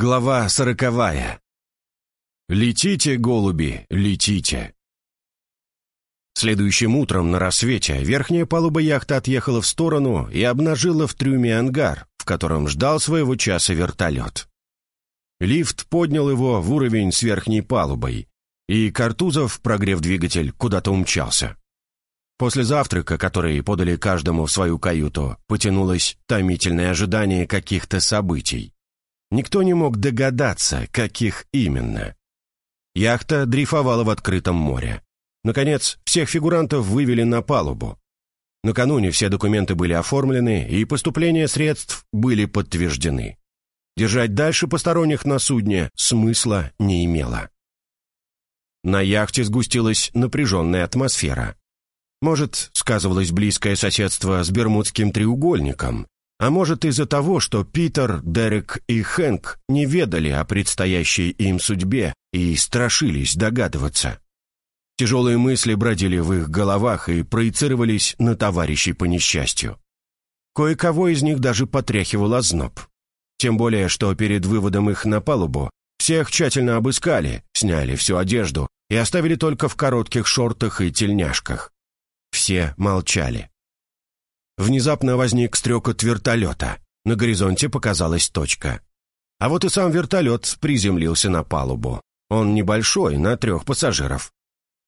Глава сороковая. «Летите, голуби, летите!» Следующим утром на рассвете верхняя палуба яхты отъехала в сторону и обнажила в трюме ангар, в котором ждал своего часа вертолет. Лифт поднял его в уровень с верхней палубой, и Картузов, прогрев двигатель, куда-то умчался. После завтрака, который подали каждому в свою каюту, потянулось томительное ожидание каких-то событий. Никто не мог догадаться, каких именно. Яхта дрейфовала в открытом море. Наконец, всех фигурантов вывели на палубу. Накануне все документы были оформлены, и поступления средств были подтверждены. Держать дальше посторонних на судне смысла не имело. На яхте сгустилась напряженная атмосфера. Может, сказывалось близкое соседство с Бермудским треугольником, а может из-за того, что Питер, Дерек и Хэнк не ведали о предстоящей им судьбе и страшились догадываться. Тяжелые мысли бродили в их головах и проецировались на товарищей по несчастью. Кое-кого из них даже потряхивал озноб. Тем более, что перед выводом их на палубу всех тщательно обыскали, сняли всю одежду и оставили только в коротких шортах и тельняшках. Все молчали. Внезапно возник стрекот вертолета. На горизонте показалась точка. А вот и сам вертолет приземлился на палубу. Он небольшой, на трех пассажиров.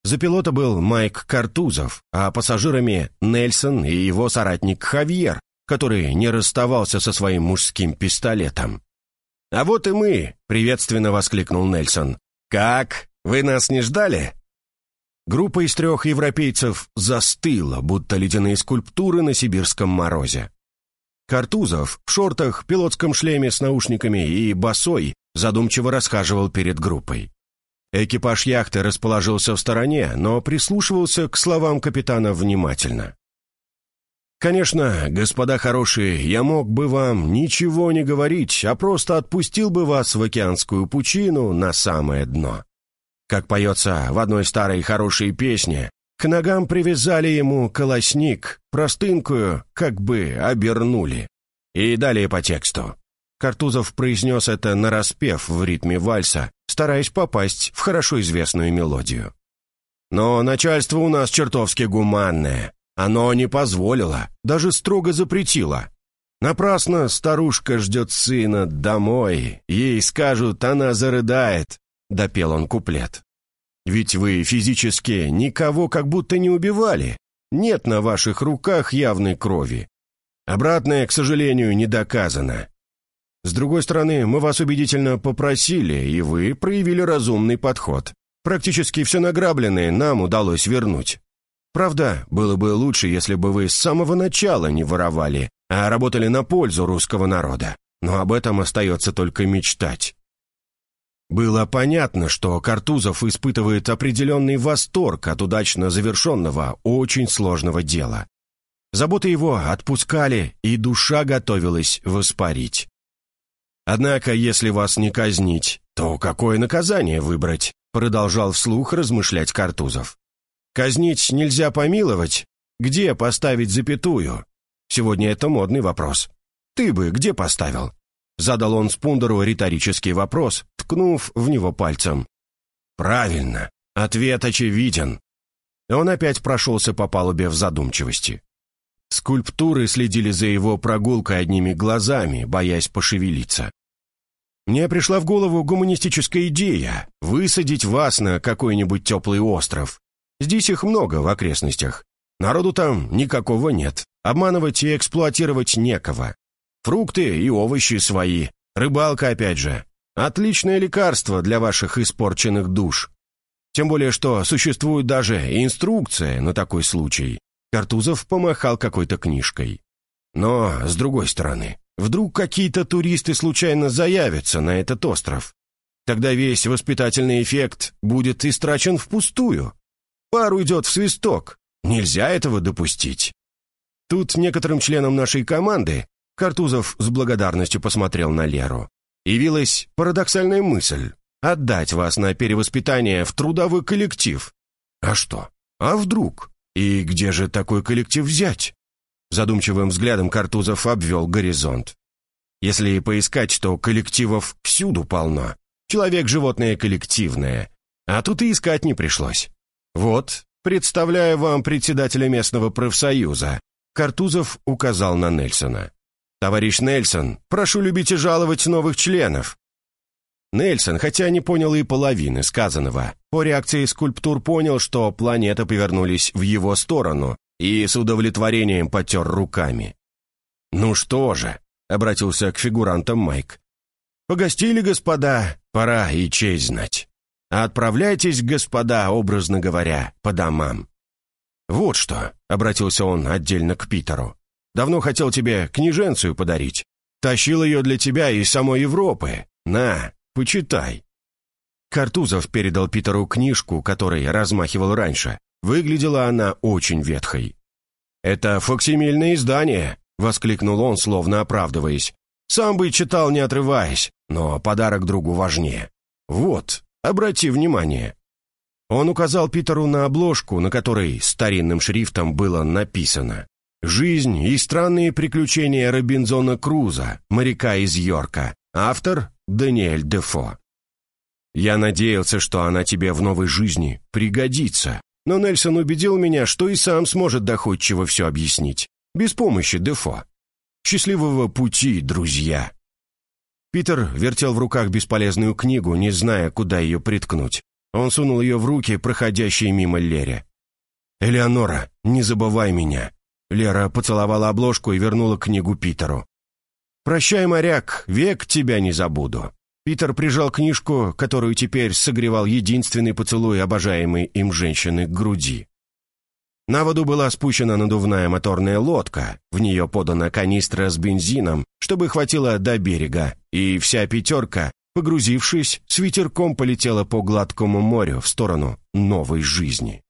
За пилота был Майк Картузов, а пассажирами Нельсон и его соратник Хавьер, который не расставался со своим мужским пистолетом. «А вот и мы!» — приветственно воскликнул Нельсон. «Как? Вы нас не ждали?» Группа из трех европейцев застыла, будто ледяные скульптуры на сибирском морозе. Картузов в шортах, пилотском шлеме с наушниками и босой задумчиво расхаживал перед группой. Экипаж яхты расположился в стороне, но прислушивался к словам капитана внимательно. «Конечно, господа хорошие, я мог бы вам ничего не говорить, а просто отпустил бы вас в океанскую пучину на самое дно. Как поется в одной старой хорошей песне, к ногам привязали ему колосник, простынкую как бы обернули. И далее по тексту. Картузов произнес это нараспев в ритме вальса, стараясь попасть в хорошо известную мелодию. Но начальство у нас чертовски гуманное. Оно не позволило, даже строго запретило. Напрасно старушка ждет сына домой. Ей скажут, она зарыдает, допел он куплет. «Ведь вы физически никого как будто не убивали. Нет на ваших руках явной крови. Обратное, к сожалению, не доказано. С другой стороны, мы вас убедительно попросили, и вы проявили разумный подход. Практически все награбленное нам удалось вернуть. Правда, было бы лучше, если бы вы с самого начала не воровали, а работали на пользу русского народа. Но об этом остается только мечтать. Было понятно, что Картузов испытывает определенный восторг от удачно завершенного, очень сложного дела. Заботы его отпускали, и душа готовилась воспарить. «Однако, если вас не казнить, то какое наказание выбрать?» продолжал вслух размышлять Картузов. «Казнить нельзя помиловать? Где поставить запятую? Сегодня это модный вопрос. Ты бы где поставил?» Задал он Спундеру риторический вопрос, ткнув в него пальцем. «Правильно. Ответ очевиден». Он опять прошелся по палубе в задумчивости. Скульптуры следили за его прогулкой одними глазами, боясь пошевелиться. Мне пришла в голову гуманистическая идея — высадить вас на какой-нибудь теплый остров. Здесь их много в окрестностях. Народу там никакого нет. Обманывать и эксплуатировать некого. Фрукты и овощи свои. Рыбалка опять же. Отличное лекарство для ваших испорченных душ. Тем более, что существует даже инструкция на такой случай. Картузов помахал какой-то книжкой. Но, с другой стороны, вдруг какие-то туристы случайно заявятся на этот остров. Тогда весь воспитательный эффект будет истрачен впустую. Пар уйдет в свисток. Нельзя этого допустить. Тут некоторым членам нашей команды Картузов с благодарностью посмотрел на Леру. Явилась парадоксальная мысль — отдать вас на перевоспитание в трудовой коллектив. А что? А вдруг? И где же такой коллектив взять? Задумчивым взглядом Картузов обвел горизонт. Если поискать, то коллективов всюду полно. Человек — животное коллективное. А тут и искать не пришлось. Вот, представляю вам председателя местного профсоюза. Картузов указал на Нельсона. «Товарищ Нельсон, прошу любить и жаловать новых членов». Нельсон, хотя не понял и половины сказанного, по реакции скульптур понял, что планеты повернулись в его сторону, и с удовлетворением потер руками. «Ну что же», — обратился к фигурантам Майк, «погостили, господа, пора и честь знать. Отправляйтесь, господа, образно говоря, по домам». «Вот что», — обратился он отдельно к Питеру, «давно хотел тебе книженцию подарить. Тащил ее для тебя из самой Европы. На, почитай». Картузов передал Питеру книжку, которой размахивал раньше. Выглядела она очень ветхой. «Это фоксимильное издание», — воскликнул он, словно оправдываясь. «Сам бы читал, не отрываясь, но подарок другу важнее. Вот, обрати внимание». Он указал Питеру на обложку, на которой старинным шрифтом было написано «Жизнь и странные приключения Робинзона Круза, моряка из Йорка. Автор Даниэль Дефо». «Я надеялся, что она тебе в новой жизни пригодится», но Нельсон убедил меня, что и сам сможет доходчиво все объяснить. Без помощи Дефо. Счастливого пути, друзья. Питер вертел в руках бесполезную книгу, не зная, куда ее приткнуть. Он сунул ее в руки, проходящие мимо Лере. «Элеонора, не забывай меня». Лера поцеловала обложку и вернула книгу Питеру. «Прощай, моряк, век тебя не забуду». Питер прижал книжку, которую теперь согревал единственный поцелуй обожаемой им женщины к груди. На воду была спущена надувная моторная лодка, в нее подана канистра с бензином, чтобы хватило до берега, и вся пятерка, погрузившись, с ветерком полетела по гладкому морю в сторону новой жизни.